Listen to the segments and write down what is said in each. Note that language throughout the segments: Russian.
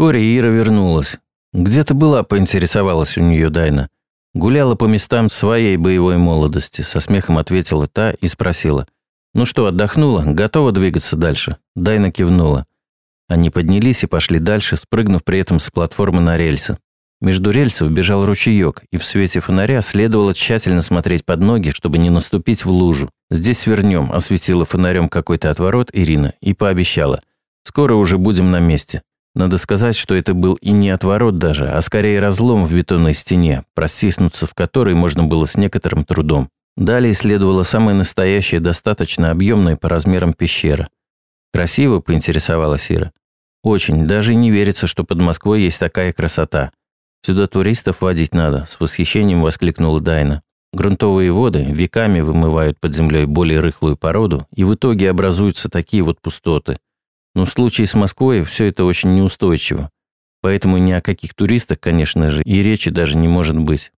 Вскоре Ира вернулась. «Где ты была?» – поинтересовалась у нее Дайна. «Гуляла по местам своей боевой молодости», – со смехом ответила та и спросила. «Ну что, отдохнула? Готова двигаться дальше?» Дайна кивнула. Они поднялись и пошли дальше, спрыгнув при этом с платформы на рельсы. Между рельсов бежал ручеек, и в свете фонаря следовало тщательно смотреть под ноги, чтобы не наступить в лужу. «Здесь свернем», – осветила фонарем какой-то отворот Ирина и пообещала. «Скоро уже будем на месте». Надо сказать, что это был и не отворот даже, а скорее разлом в бетонной стене, просиснуться в которой можно было с некоторым трудом. Далее следовала самая настоящая, достаточно объемная по размерам пещера. «Красиво?» – поинтересовалась Ира. «Очень. Даже не верится, что под Москвой есть такая красота. Сюда туристов водить надо», – с восхищением воскликнула Дайна. Грунтовые воды веками вымывают под землей более рыхлую породу, и в итоге образуются такие вот пустоты – но в случае с Москвой все это очень неустойчиво. Поэтому ни о каких туристах, конечно же, и речи даже не может быть.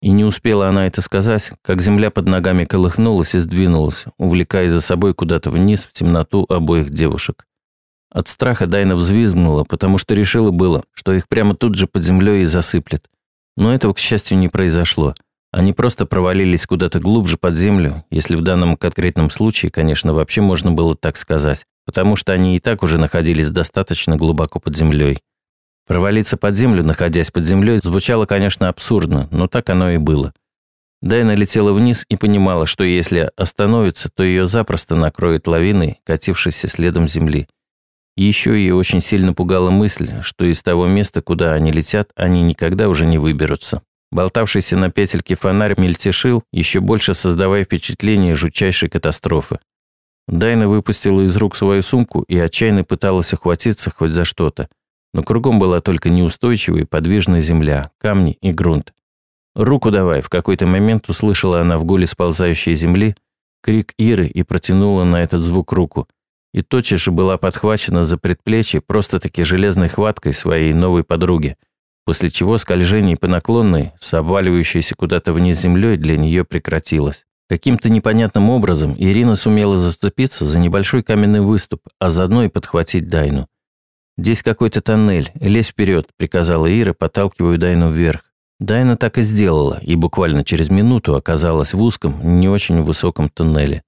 И не успела она это сказать, как земля под ногами колыхнулась и сдвинулась, увлекая за собой куда-то вниз в темноту обоих девушек. От страха Дайна взвизгнула, потому что решила было, что их прямо тут же под землей и засыплет. Но этого, к счастью, не произошло. Они просто провалились куда-то глубже под землю, если в данном конкретном случае, конечно, вообще можно было так сказать потому что они и так уже находились достаточно глубоко под землей. Провалиться под землю, находясь под землей, звучало, конечно, абсурдно, но так оно и было. Дайна летела вниз и понимала, что если остановится, то ее запросто накроет лавиной, катившейся следом земли. Еще ее очень сильно пугала мысль, что из того места, куда они летят, они никогда уже не выберутся. Болтавшийся на петельке фонарь мельтешил, еще больше создавая впечатление жутчайшей катастрофы. Дайна выпустила из рук свою сумку и отчаянно пыталась охватиться хоть за что-то. Но кругом была только неустойчивая подвижная земля, камни и грунт. «Руку давай!» В какой-то момент услышала она в гуле сползающей земли крик Иры и протянула на этот звук руку. И тотчас же была подхвачена за предплечье просто-таки железной хваткой своей новой подруги, после чего скольжение по наклонной, с обваливающейся куда-то вниз землей, для нее прекратилось. Каким-то непонятным образом Ирина сумела зацепиться за небольшой каменный выступ, а заодно и подхватить Дайну. «Здесь какой-то тоннель, лезь вперед», – приказала Ира, подталкивая Дайну вверх. Дайна так и сделала, и буквально через минуту оказалась в узком, не очень высоком туннеле.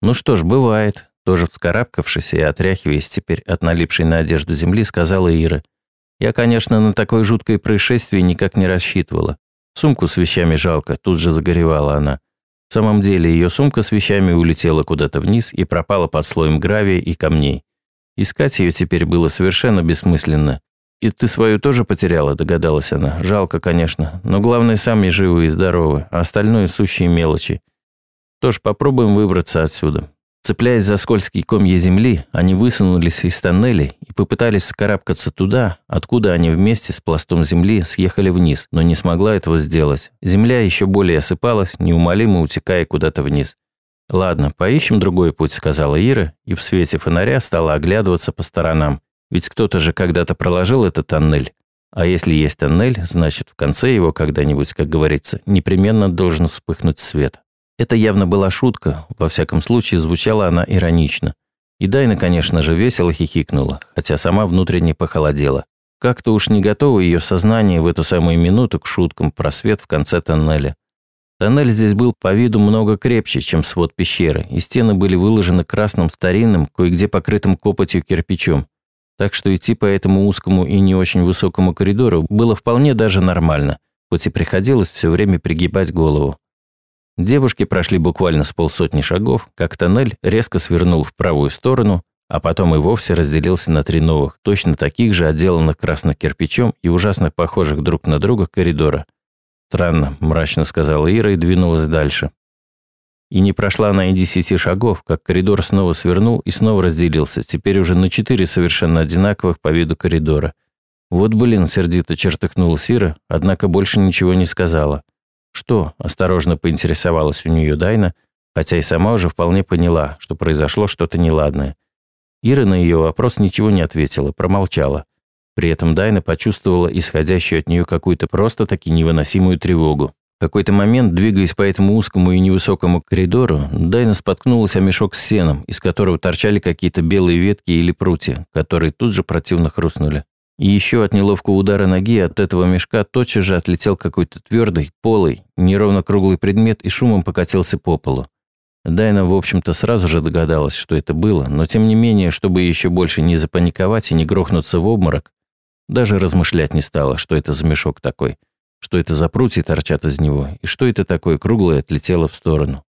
«Ну что ж, бывает», – тоже вскарабкавшись и отряхиваясь теперь от налипшей на одежду земли, сказала Ира. «Я, конечно, на такое жуткое происшествие никак не рассчитывала. Сумку с вещами жалко», – тут же загоревала она. В самом деле ее сумка с вещами улетела куда-то вниз и пропала под слоем гравия и камней. Искать ее теперь было совершенно бессмысленно. «И ты свою тоже потеряла», – догадалась она. «Жалко, конечно. Но главное, сами живы и здоровы, а остальное – сущие мелочи. Тоже попробуем выбраться отсюда». Цепляясь за скользкие комья земли, они высунулись из тоннелей попытались скарабкаться туда, откуда они вместе с пластом земли съехали вниз, но не смогла этого сделать. Земля еще более осыпалась, неумолимо утекая куда-то вниз. «Ладно, поищем другой путь», – сказала Ира, и в свете фонаря стала оглядываться по сторонам. Ведь кто-то же когда-то проложил этот тоннель. А если есть тоннель, значит, в конце его когда-нибудь, как говорится, непременно должен вспыхнуть свет. Это явно была шутка, во всяком случае звучала она иронично. И Дайна, конечно же, весело хихикнула, хотя сама внутренне похолодела. Как-то уж не готово ее сознание в эту самую минуту к шуткам про свет в конце тоннеля. Тоннель здесь был по виду много крепче, чем свод пещеры, и стены были выложены красным старинным, кое-где покрытым копотью кирпичом. Так что идти по этому узкому и не очень высокому коридору было вполне даже нормально, хоть и приходилось все время пригибать голову. Девушки прошли буквально с полсотни шагов, как тоннель резко свернул в правую сторону, а потом и вовсе разделился на три новых, точно таких же отделанных красным кирпичом и ужасно похожих друг на друга коридора. «Странно», – мрачно сказала Ира и двинулась дальше. И не прошла она и десяти шагов, как коридор снова свернул и снова разделился, теперь уже на четыре совершенно одинаковых по виду коридора. «Вот блин», – сердито чертыхнулась Ира, однако больше ничего не сказала. «Что?» – осторожно поинтересовалась у нее Дайна, хотя и сама уже вполне поняла, что произошло что-то неладное. Ира на ее вопрос ничего не ответила, промолчала. При этом Дайна почувствовала исходящую от нее какую-то просто-таки невыносимую тревогу. В какой-то момент, двигаясь по этому узкому и невысокому коридору, Дайна споткнулась о мешок с сеном, из которого торчали какие-то белые ветки или прутья, которые тут же противно хрустнули. И еще от неловкого удара ноги от этого мешка тотчас же отлетел какой-то твердый, полый, неровно круглый предмет и шумом покатился по полу. Дайна, в общем-то, сразу же догадалась, что это было, но тем не менее, чтобы еще больше не запаниковать и не грохнуться в обморок, даже размышлять не стала, что это за мешок такой, что это за прутья торчат из него, и что это такое круглое отлетело в сторону.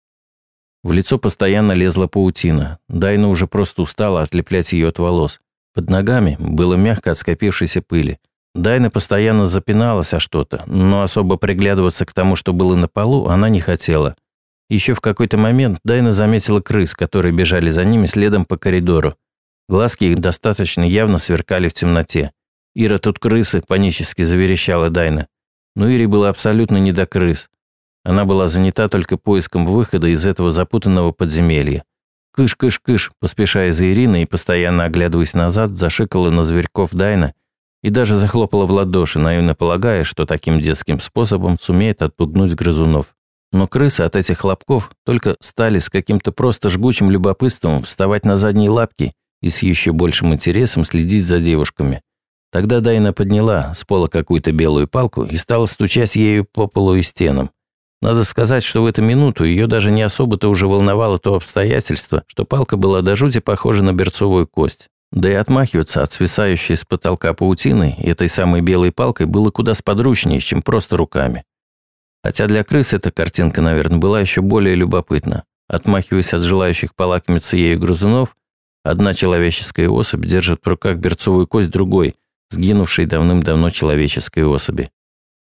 В лицо постоянно лезла паутина. Дайна уже просто устала отлеплять ее от волос. Под ногами было мягко от скопившейся пыли. Дайна постоянно запиналась о что-то, но особо приглядываться к тому, что было на полу, она не хотела. Еще в какой-то момент Дайна заметила крыс, которые бежали за ними следом по коридору. Глазки их достаточно явно сверкали в темноте. «Ира, тут крысы!» – панически заверещала Дайна. Но Ире было абсолютно не до крыс. Она была занята только поиском выхода из этого запутанного подземелья. «Кыш-кыш-кыш», поспешая за Ириной и постоянно оглядываясь назад, зашикала на зверьков Дайна и даже захлопала в ладоши, наивно полагая, что таким детским способом сумеет отпугнуть грызунов. Но крысы от этих хлопков только стали с каким-то просто жгучим любопытством вставать на задние лапки и с еще большим интересом следить за девушками. Тогда Дайна подняла с пола какую-то белую палку и стала стучать ею по полу и стенам. Надо сказать, что в эту минуту ее даже не особо-то уже волновало то обстоятельство, что палка была до жути похожа на берцовую кость. Да и отмахиваться от свисающей с потолка паутины этой самой белой палкой было куда сподручнее, чем просто руками. Хотя для крыс эта картинка, наверное, была еще более любопытна. Отмахиваясь от желающих полакомиться ею грызунов, одна человеческая особь держит в руках берцовую кость другой, сгинувшей давным-давно человеческой особи.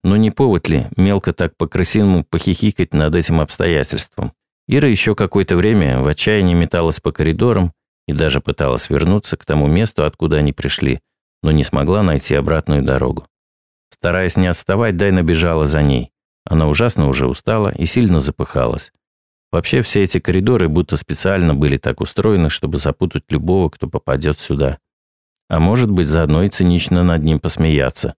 Но не повод ли мелко так по-крысиному похихикать над этим обстоятельством? Ира еще какое-то время в отчаянии металась по коридорам и даже пыталась вернуться к тому месту, откуда они пришли, но не смогла найти обратную дорогу. Стараясь не отставать, Дайна бежала за ней. Она ужасно уже устала и сильно запыхалась. Вообще все эти коридоры будто специально были так устроены, чтобы запутать любого, кто попадет сюда. А может быть, заодно и цинично над ним посмеяться.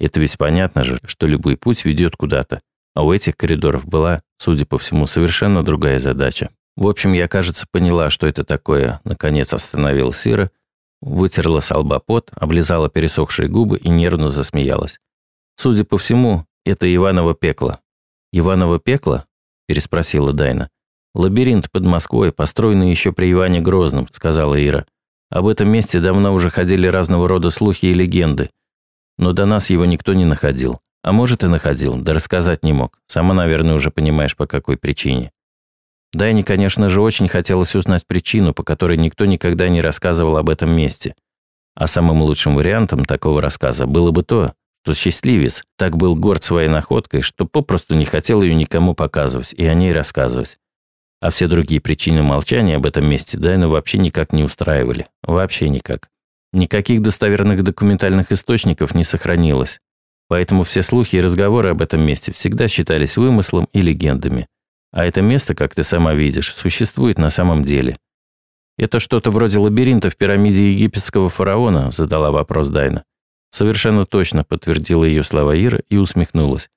Это ведь понятно же, что любой путь ведет куда-то. А у этих коридоров была, судя по всему, совершенно другая задача. В общем, я, кажется, поняла, что это такое. Наконец остановил Ира, вытерла с лба пот, облизала пересохшие губы и нервно засмеялась. Судя по всему, это Иваново пекло. Иваново пекло? переспросила Дайна. Лабиринт под Москвой, построенный еще при Иване Грозном, сказала Ира. Об этом месте давно уже ходили разного рода слухи и легенды. Но до нас его никто не находил. А может и находил, да рассказать не мог. Сама, наверное, уже понимаешь, по какой причине. Дайне, конечно же, очень хотелось узнать причину, по которой никто никогда не рассказывал об этом месте. А самым лучшим вариантом такого рассказа было бы то, что счастливец так был горд своей находкой, что попросту не хотел ее никому показывать и о ней рассказывать. А все другие причины молчания об этом месте Дайну вообще никак не устраивали. Вообще никак. Никаких достоверных документальных источников не сохранилось. Поэтому все слухи и разговоры об этом месте всегда считались вымыслом и легендами. А это место, как ты сама видишь, существует на самом деле. «Это что-то вроде лабиринта в пирамиде египетского фараона?» – задала вопрос Дайна. Совершенно точно подтвердила ее слова Ира и усмехнулась.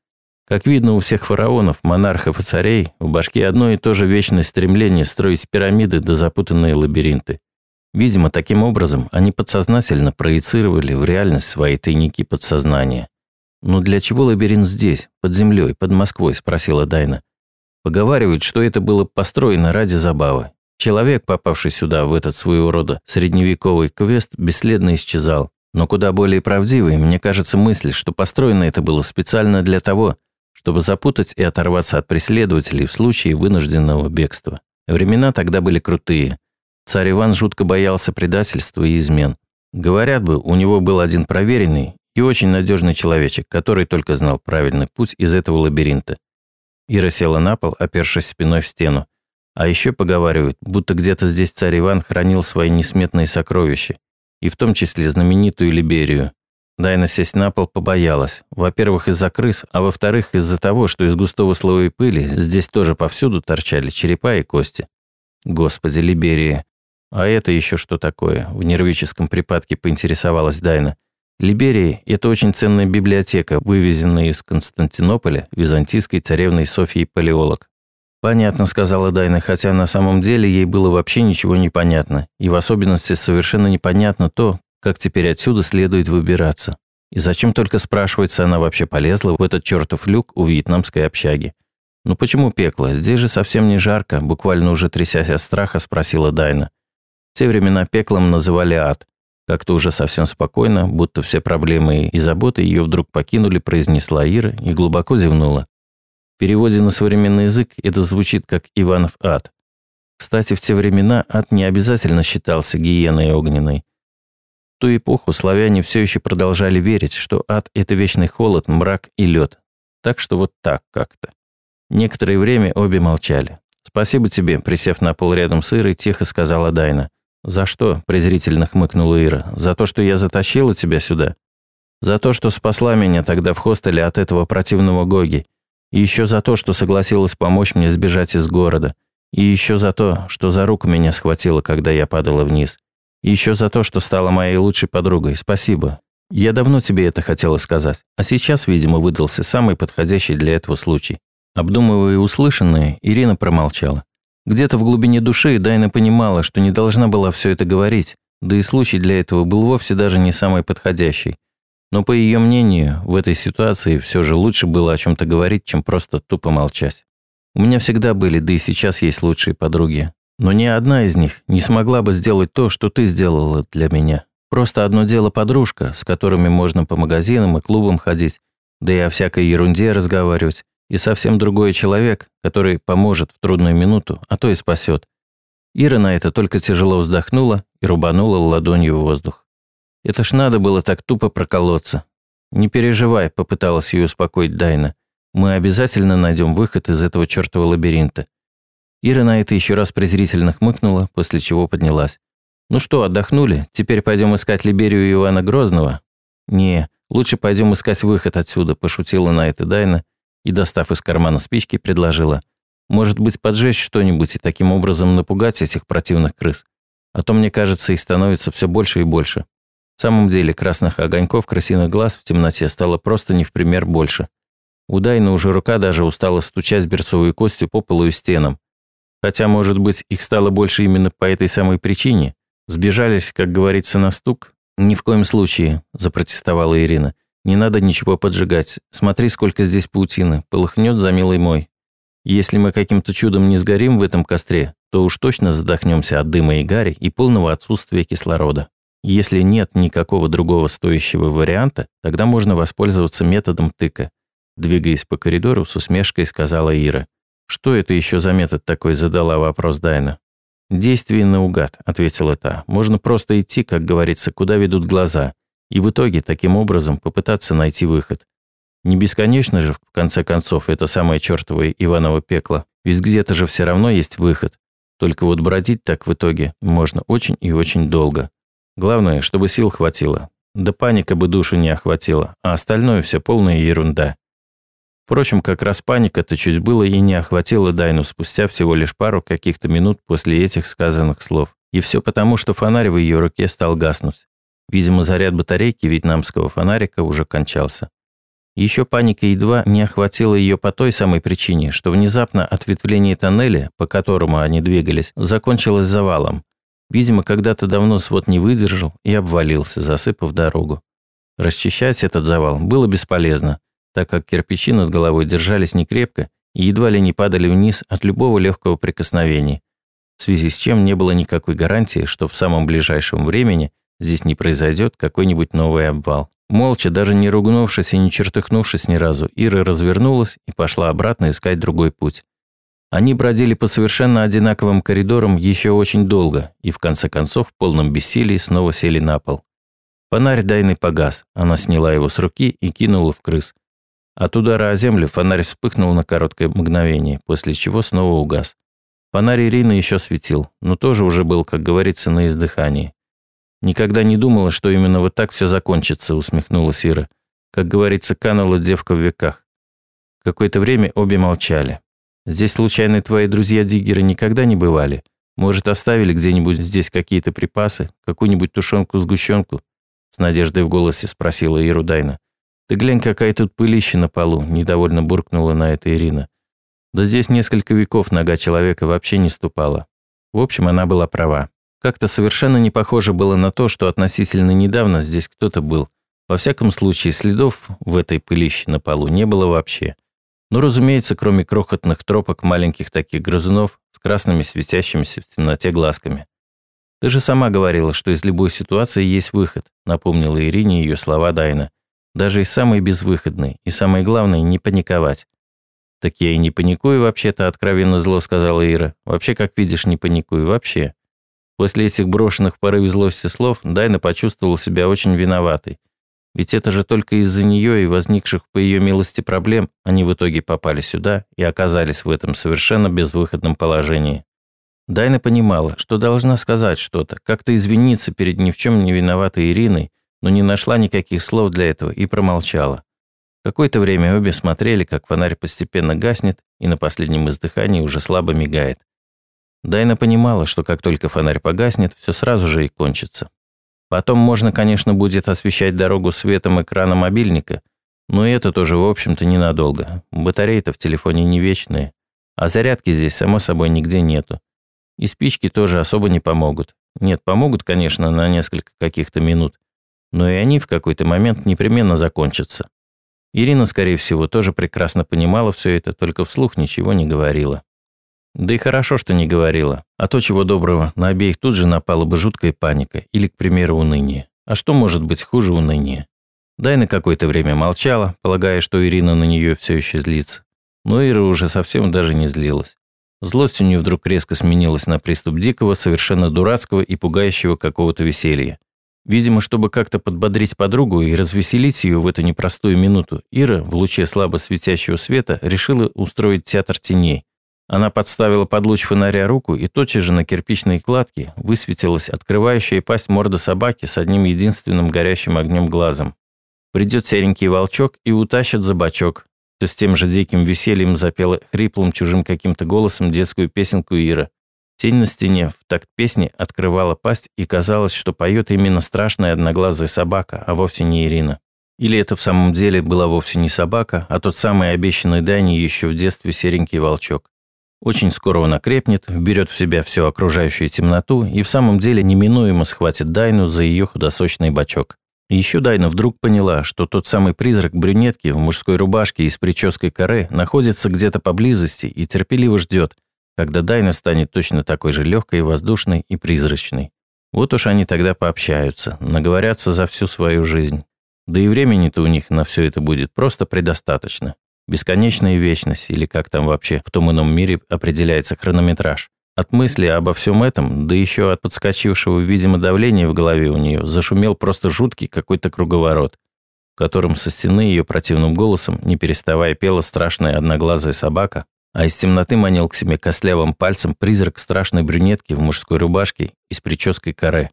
Как видно, у всех фараонов, монархов и царей в башке одно и то же вечное стремление строить пирамиды да запутанные лабиринты. Видимо, таким образом они подсознательно проецировали в реальность свои тайники подсознания. «Но для чего лабиринт здесь, под землей, под Москвой?» – спросила Дайна. Поговаривают, что это было построено ради забавы. Человек, попавший сюда в этот своего рода средневековый квест, бесследно исчезал. Но куда более правдивой, мне кажется, мысль, что построено это было специально для того, чтобы запутать и оторваться от преследователей в случае вынужденного бегства. Времена тогда были крутые. Царь Иван жутко боялся предательства и измен. Говорят бы, у него был один проверенный и очень надежный человечек, который только знал правильный путь из этого лабиринта. Ира села на пол, опершись спиной в стену. А еще поговаривают, будто где-то здесь царь Иван хранил свои несметные сокровища, и в том числе знаменитую Либерию. Дайна сесть на пол побоялась. Во-первых, из-за крыс, а во-вторых, из-за того, что из густого слоя пыли здесь тоже повсюду торчали черепа и кости. Господи, Либерия. «А это еще что такое?» – в нервическом припадке поинтересовалась Дайна. Либерия – это очень ценная библиотека, вывезенная из Константинополя византийской царевной Софьей Палеолог. «Понятно», – сказала Дайна, хотя на самом деле ей было вообще ничего не понятно, и в особенности совершенно непонятно то, как теперь отсюда следует выбираться. И зачем только, спрашивается, она вообще полезла в этот чертов люк у вьетнамской общаги? «Ну почему пекло? Здесь же совсем не жарко», буквально уже трясясь от страха, спросила Дайна. Те времена пеклом называли ад. Как-то уже совсем спокойно, будто все проблемы и заботы ее вдруг покинули, произнесла Ира и глубоко зевнула. В переводе на современный язык это звучит как «Иванов ад». Кстати, в те времена ад не обязательно считался гиеной огненной. В ту эпоху славяне все еще продолжали верить, что ад – это вечный холод, мрак и лед. Так что вот так как-то. Некоторое время обе молчали. «Спасибо тебе», – присев на пол рядом с Ирой, тихо сказала Дайна. «За что?» – презрительно хмыкнула Ира. «За то, что я затащила тебя сюда? За то, что спасла меня тогда в хостеле от этого противного Гоги? И еще за то, что согласилась помочь мне сбежать из города? И еще за то, что за руку меня схватила, когда я падала вниз? И еще за то, что стала моей лучшей подругой? Спасибо. Я давно тебе это хотела сказать, а сейчас, видимо, выдался самый подходящий для этого случай. Обдумывая услышанное, Ирина промолчала. Где-то в глубине души Дайна понимала, что не должна была все это говорить, да и случай для этого был вовсе даже не самый подходящий. Но по ее мнению, в этой ситуации все же лучше было о чем-то говорить, чем просто тупо молчать. У меня всегда были, да и сейчас есть лучшие подруги. Но ни одна из них не смогла бы сделать то, что ты сделала для меня. Просто одно дело подружка, с которыми можно по магазинам и клубам ходить, да и о всякой ерунде разговаривать и совсем другой человек, который поможет в трудную минуту, а то и спасет. Ира на это только тяжело вздохнула и рубанула ладонью в воздух. Это ж надо было так тупо проколоться. Не переживай, попыталась ее успокоить Дайна. Мы обязательно найдем выход из этого чертова лабиринта. Ира на это еще раз презрительно хмыкнула, после чего поднялась. «Ну что, отдохнули? Теперь пойдем искать Либерию Ивана Грозного?» «Не, лучше пойдем искать выход отсюда», – пошутила на это Дайна и, достав из кармана спички, предложила. «Может быть, поджечь что-нибудь и таким образом напугать этих противных крыс? А то, мне кажется, их становится все больше и больше». В самом деле, красных огоньков крысиных глаз в темноте стало просто не в пример больше. У Дайны уже рука даже устала стучать берцовой костью по полу и стенам. Хотя, может быть, их стало больше именно по этой самой причине. Сбежались, как говорится, на стук? Ни в коем случае, запротестовала Ирина. Не надо ничего поджигать. Смотри, сколько здесь паутины. Полыхнет за милый мой. Если мы каким-то чудом не сгорим в этом костре, то уж точно задохнемся от дыма и гари и полного отсутствия кислорода. Если нет никакого другого стоящего варианта, тогда можно воспользоваться методом тыка. Двигаясь по коридору, с усмешкой сказала Ира. «Что это еще за метод такой?» – задала вопрос Дайна. «Действие наугад», – ответила та. «Можно просто идти, как говорится, куда ведут глаза и в итоге таким образом попытаться найти выход. Не бесконечно же, в конце концов, это самое чертовое Иваново пекло, ведь где-то же все равно есть выход. Только вот бродить так в итоге можно очень и очень долго. Главное, чтобы сил хватило. Да паника бы душу не охватила, а остальное все полная ерунда. Впрочем, как раз паника-то чуть было и не охватила Дайну спустя всего лишь пару каких-то минут после этих сказанных слов. И все потому, что фонарь в ее руке стал гаснуть. Видимо, заряд батарейки вьетнамского фонарика уже кончался. Еще паника едва не охватила ее по той самой причине, что внезапно ответвление тоннеля, по которому они двигались, закончилось завалом. Видимо, когда-то давно свод не выдержал и обвалился, засыпав дорогу. Расчищать этот завал было бесполезно, так как кирпичи над головой держались некрепко и едва ли не падали вниз от любого легкого прикосновения, в связи с чем не было никакой гарантии, что в самом ближайшем времени здесь не произойдет какой-нибудь новый обвал. Молча, даже не ругнувшись и не чертыхнувшись ни разу, Ира развернулась и пошла обратно искать другой путь. Они бродили по совершенно одинаковым коридорам еще очень долго и в конце концов в полном бессилии снова сели на пол. Фонарь Дайны погас, она сняла его с руки и кинула в крыс. От удара о землю фонарь вспыхнул на короткое мгновение, после чего снова угас. Фонарь Ирины еще светил, но тоже уже был, как говорится, на издыхании. «Никогда не думала, что именно вот так все закончится», усмехнулась Ира. Как говорится, канула девка в веках. Какое-то время обе молчали. «Здесь, случайно, твои друзья-диггеры никогда не бывали? Может, оставили где-нибудь здесь какие-то припасы? Какую-нибудь тушенку-сгущенку?» С надеждой в голосе спросила Иру Дайна. «Ты глянь, какая тут пылища на полу», недовольно буркнула на это Ирина. Да здесь несколько веков нога человека вообще не ступала. В общем, она была права. Как-то совершенно не похоже было на то, что относительно недавно здесь кто-то был. Во всяком случае, следов в этой пылище на полу не было вообще. Но, разумеется, кроме крохотных тропок маленьких таких грызунов с красными светящимися в темноте глазками. «Ты же сама говорила, что из любой ситуации есть выход», напомнила Ирине ее слова Дайна. «Даже из самой безвыходной. И самое главное, не паниковать». «Так я и не паникую вообще-то», откровенно зло сказала Ира. «Вообще, как видишь, не паникую. Вообще». После этих брошенных порыве злости слов Дайна почувствовала себя очень виноватой. Ведь это же только из-за нее и возникших по ее милости проблем они в итоге попали сюда и оказались в этом совершенно безвыходном положении. Дайна понимала, что должна сказать что-то, как-то извиниться перед ни в чем не виноватой Ириной, но не нашла никаких слов для этого и промолчала. Какое-то время обе смотрели, как фонарь постепенно гаснет и на последнем издыхании уже слабо мигает. Дайна понимала, что как только фонарь погаснет, все сразу же и кончится. Потом можно, конечно, будет освещать дорогу светом экрана мобильника, но это тоже, в общем-то, ненадолго. Батареи-то в телефоне не вечные, а зарядки здесь, само собой, нигде нету. И спички тоже особо не помогут. Нет, помогут, конечно, на несколько каких-то минут, но и они в какой-то момент непременно закончатся. Ирина, скорее всего, тоже прекрасно понимала все это, только вслух ничего не говорила. Да и хорошо, что не говорила. А то, чего доброго, на обеих тут же напала бы жуткая паника или, к примеру, уныние. А что может быть хуже уныния? Дайна какое-то время молчала, полагая, что Ирина на нее все еще злится. Но Ира уже совсем даже не злилась. Злость у нее вдруг резко сменилась на приступ дикого, совершенно дурацкого и пугающего какого-то веселья. Видимо, чтобы как-то подбодрить подругу и развеселить ее в эту непростую минуту, Ира в луче слабо светящего света решила устроить театр теней, она подставила под луч фонаря руку, и тотчас же на кирпичной кладке высветилась открывающая пасть морда собаки с одним единственным горящим огнем глазом. Придет серенький волчок и утащит за бочок. Все с тем же диким весельем запела хриплым чужим каким-то голосом детскую песенку Ира. Тень на стене в такт песни открывала пасть, и казалось, что поет именно страшная одноглазая собака, а вовсе не Ирина. Или это в самом деле была вовсе не собака, а тот самый обещанный Дани еще в детстве серенький волчок. Очень скоро он окрепнет, вберет в себя всю окружающую темноту и в самом деле неминуемо схватит Дайну за ее худосочный бочок. И еще Дайна вдруг поняла, что тот самый призрак брюнетки в мужской рубашке и с прической каре находится где-то поблизости и терпеливо ждет, когда Дайна станет точно такой же легкой, воздушной и призрачной. Вот уж они тогда пообщаются, наговорятся за всю свою жизнь. Да и времени-то у них на все это будет просто предостаточно. Бесконечная вечность, или как там вообще в том ином мире определяется хронометраж. От мысли обо всем этом, да еще от подскочившего, видимо, давления в голове у нее, зашумел просто жуткий какой-то круговорот, в котором со стены ее противным голосом, не переставая, пела страшная одноглазая собака, а из темноты манил к себе костлявым пальцем призрак страшной брюнетки в мужской рубашке и с прической каре.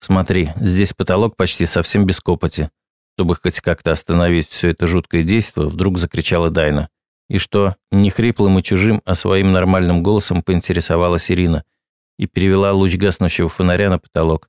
«Смотри, здесь потолок почти совсем без копоти. Чтобы хоть как-то остановить все это жуткое действие, вдруг закричала Дайна. И что, не хриплым и чужим, а своим нормальным голосом поинтересовалась Ирина и перевела луч гаснущего фонаря на потолок.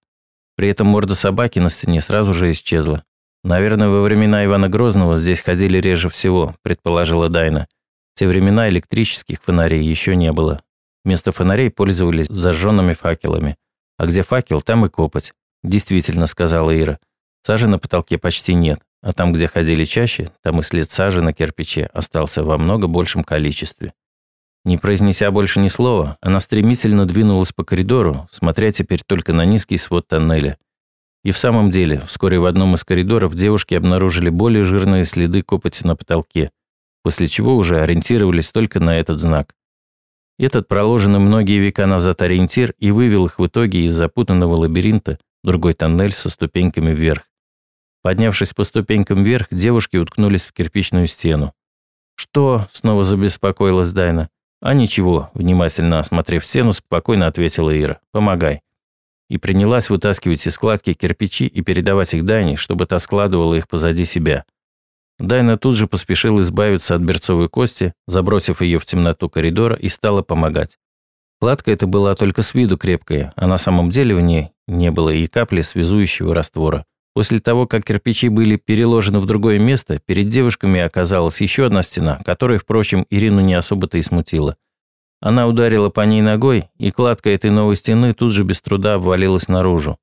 При этом морда собаки на стене сразу же исчезла. «Наверное, во времена Ивана Грозного здесь ходили реже всего», предположила Дайна. В те времена электрических фонарей еще не было. Вместо фонарей пользовались зажженными факелами. А где факел, там и копоть. «Действительно», сказала Ира. Сажи на потолке почти нет, а там, где ходили чаще, там и след сажи на кирпиче остался во много большем количестве. Не произнеся больше ни слова, она стремительно двинулась по коридору, смотря теперь только на низкий свод тоннеля. И в самом деле, вскоре в одном из коридоров девушки обнаружили более жирные следы копоти на потолке, после чего уже ориентировались только на этот знак. Этот проложенный многие века назад ориентир и вывел их в итоге из запутанного лабиринта другой тоннель со ступеньками вверх. Поднявшись по ступенькам вверх, девушки уткнулись в кирпичную стену. «Что?» – снова забеспокоилась Дайна. «А ничего», – внимательно осмотрев стену, спокойно ответила Ира. «Помогай». И принялась вытаскивать из складки кирпичи и передавать их Дайне, чтобы та складывала их позади себя. Дайна тут же поспешила избавиться от берцовой кости, забросив ее в темноту коридора и стала помогать. Кладка эта была только с виду крепкая, а на самом деле в ней не было и капли связующего раствора. После того, как кирпичи были переложены в другое место, перед девушками оказалась еще одна стена, которая, впрочем, Ирину не особо-то и смутила. Она ударила по ней ногой, и кладка этой новой стены тут же без труда обвалилась наружу.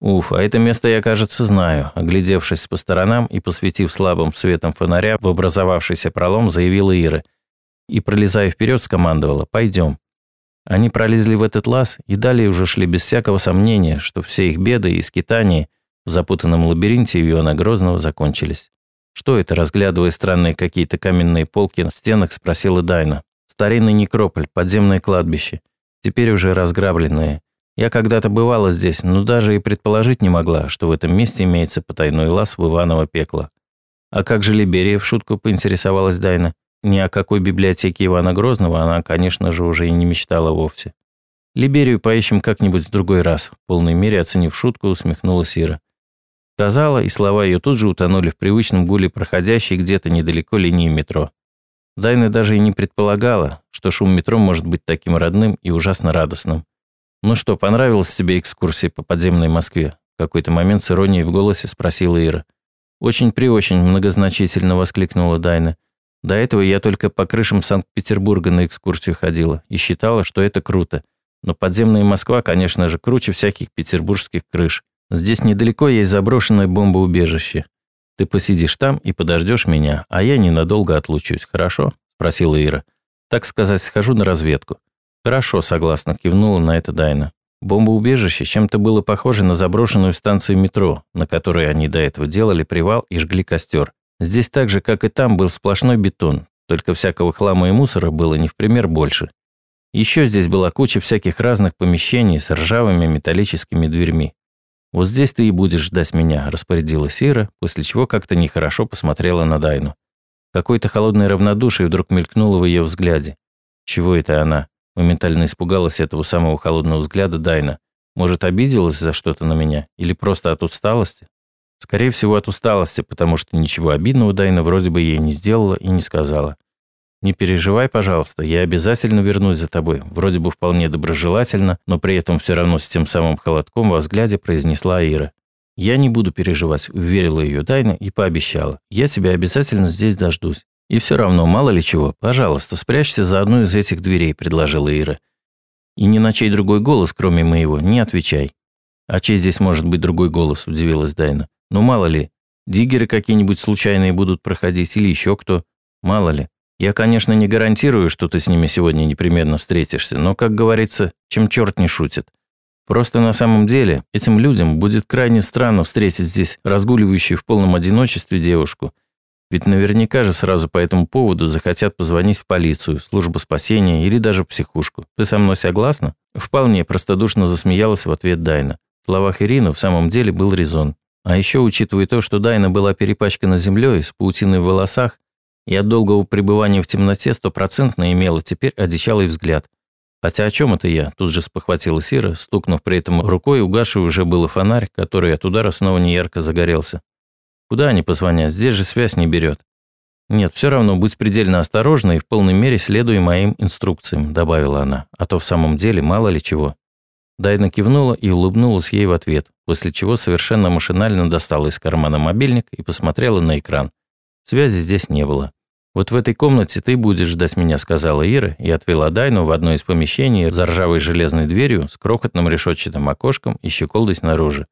Уф, а это место я, кажется, знаю. Оглядевшись по сторонам и посветив слабым светом фонаря в образовавшийся пролом, заявила Ира. И, пролезая вперед, скомандовала «Пойдем». Они пролезли в этот лаз и далее уже шли без всякого сомнения, что все их беды и скитания в запутанном лабиринте Иоанна Грозного закончились. «Что это?» – разглядывая странные какие-то каменные полки в стенах, спросила Дайна. «Старинный некрополь, подземное кладбище. Теперь уже разграбленное. Я когда-то бывала здесь, но даже и предположить не могла, что в этом месте имеется потайной лаз в Иваново пекло. А как же Либерия в шутку поинтересовалась Дайна? Ни о какой библиотеке Ивана Грозного она, конечно же, уже и не мечтала вовсе. Либерию поищем как-нибудь в другой раз, в полной мере оценив шутку, усмехнулась Ира. Сказала, и слова ее тут же утонули в привычном гуле проходящей где-то недалеко линии метро. Дайна даже и не предполагала, что шум метро может быть таким родным и ужасно радостным. «Ну что, понравилась тебе экскурсия по подземной Москве?» В какой-то момент с иронией в голосе спросила Ира. «Очень-преочень многозначительно воскликнула Дайна. До этого я только по крышам Санкт-Петербурга на экскурсию ходила и считала, что это круто. Но подземная Москва, конечно же, круче всяких петербургских крыш. Здесь недалеко есть заброшенное бомбоубежище. Ты посидишь там и подождешь меня, а я ненадолго отлучусь, хорошо?» – спросила Ира. «Так сказать, схожу на разведку». «Хорошо», – согласно кивнула на это Дайна. Бомбоубежище чем-то было похоже на заброшенную станцию метро, на которой они до этого делали привал и жгли костер. Здесь так же, как и там, был сплошной бетон, только всякого хлама и мусора было не в пример больше. Еще здесь была куча всяких разных помещений с ржавыми металлическими дверьми. «Вот здесь ты и будешь ждать меня», – распорядилась Ира, после чего как-то нехорошо посмотрела на Дайну. Какое-то холодное равнодушие вдруг мелькнуло в ее взгляде. Чего это она? Моментально испугалась этого самого холодного взгляда Дайна. Может, обиделась за что-то на меня? Или просто от усталости? Скорее всего, от усталости, потому что ничего обидного Дайна вроде бы ей не сделала и не сказала. «Не переживай, пожалуйста, я обязательно вернусь за тобой», вроде бы вполне доброжелательно, но при этом все равно с тем самым холодком во взгляде произнесла Ира. «Я не буду переживать», – уверила ее Дайна и пообещала. «Я тебя обязательно здесь дождусь. И все равно, мало ли чего, пожалуйста, спрячься за одну из этих дверей», – предложила Ира. «И ни на чей другой голос, кроме моего, не отвечай». «А чей здесь может быть другой голос?» – удивилась Дайна. Ну, мало ли, диггеры какие-нибудь случайные будут проходить или еще кто. Мало ли. Я, конечно, не гарантирую, что ты с ними сегодня непременно встретишься, но, как говорится, чем черт не шутит. Просто на самом деле этим людям будет крайне странно встретить здесь разгуливающую в полном одиночестве девушку. Ведь наверняка же сразу по этому поводу захотят позвонить в полицию, службу спасения или даже психушку. Ты со мной согласна? Вполне простодушно засмеялась в ответ Дайна. В словах Ирины в самом деле был резон. А еще, учитывая то, что Дайна была перепачкана землей, с паутиной в волосах, и от долгого пребывания в темноте стопроцентно имела теперь одичалый взгляд. Хотя о чем это я? Тут же спохватила Сира, стукнув при этом рукой, угасший уже был фонарь, который от удара снова неярко загорелся. Куда они позвонят? Здесь же связь не берет. Нет, все равно будь предельно осторожна и в полной мере следуй моим инструкциям, добавила она, а то в самом деле мало ли чего. Дайна кивнула и улыбнулась ей в ответ, после чего совершенно машинально достала из кармана мобильник и посмотрела на экран. Связи здесь не было. «Вот в этой комнате ты будешь ждать меня», — сказала Ира и отвела Дайну в одно из помещений за ржавой железной дверью с крохотным решетчатым окошком и щеколдой снаружи.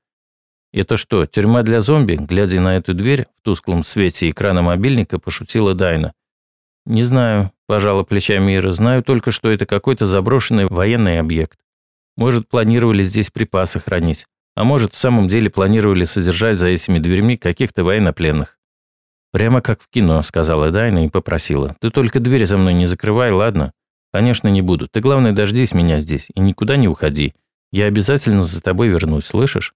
«Это что, тюрьма для зомби?» Глядя на эту дверь, в тусклом свете экрана мобильника пошутила Дайна. «Не знаю», – пожала плечами Ира, – «знаю только, что это какой-то заброшенный военный объект». Может, планировали здесь припасы хранить, а может, в самом деле планировали содержать за этими дверьми каких-то военнопленных. «Прямо как в кино», — сказала Дайна и попросила. «Ты только дверь за мной не закрывай, ладно?» «Конечно, не буду. Ты, главное, дождись меня здесь и никуда не уходи. Я обязательно за тобой вернусь, слышишь?»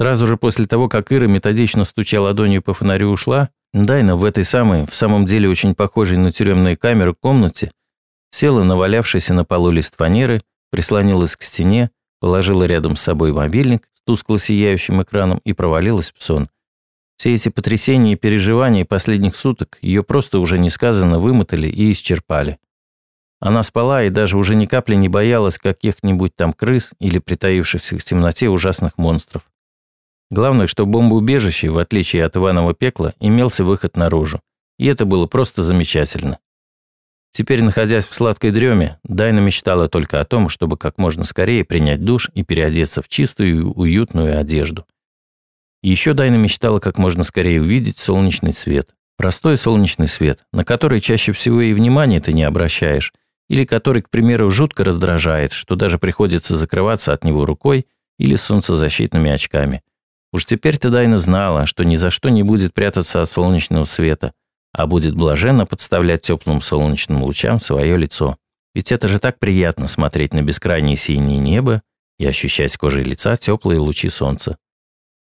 Сразу же после того, как Ира методично стуча ладонью по фонарю ушла, Дайна в этой самой, в самом деле очень похожей на тюремную камеру комнате, села на валявшийся на полу лист фанеры прислонилась к стене, положила рядом с собой мобильник с тускло сияющим экраном и провалилась в сон. Все эти потрясения и переживания последних суток ее просто уже несказанно вымотали и исчерпали. Она спала и даже уже ни капли не боялась каких-нибудь там крыс или притаившихся в темноте ужасных монстров. Главное, что бомбоубежище, в отличие от Иванова пекла, имелся выход наружу. И это было просто замечательно. Теперь, находясь в сладкой дреме, Дайна мечтала только о том, чтобы как можно скорее принять душ и переодеться в чистую и уютную одежду. Еще Дайна мечтала как можно скорее увидеть солнечный свет. Простой солнечный свет, на который чаще всего и внимания ты не обращаешь, или который, к примеру, жутко раздражает, что даже приходится закрываться от него рукой или солнцезащитными очками. Уж теперь-то Дайна знала, что ни за что не будет прятаться от солнечного света, а будет блаженно подставлять теплым солнечным лучам свое лицо. Ведь это же так приятно смотреть на бескрайнее синее небо и ощущать кожей лица теплые лучи солнца.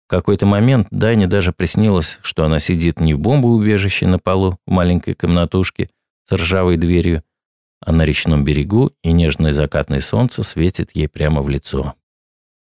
В какой-то момент Дайне даже приснилось, что она сидит не в бомбоубежище на полу в маленькой комнатушке с ржавой дверью, а на речном берегу, и нежное закатное солнце светит ей прямо в лицо.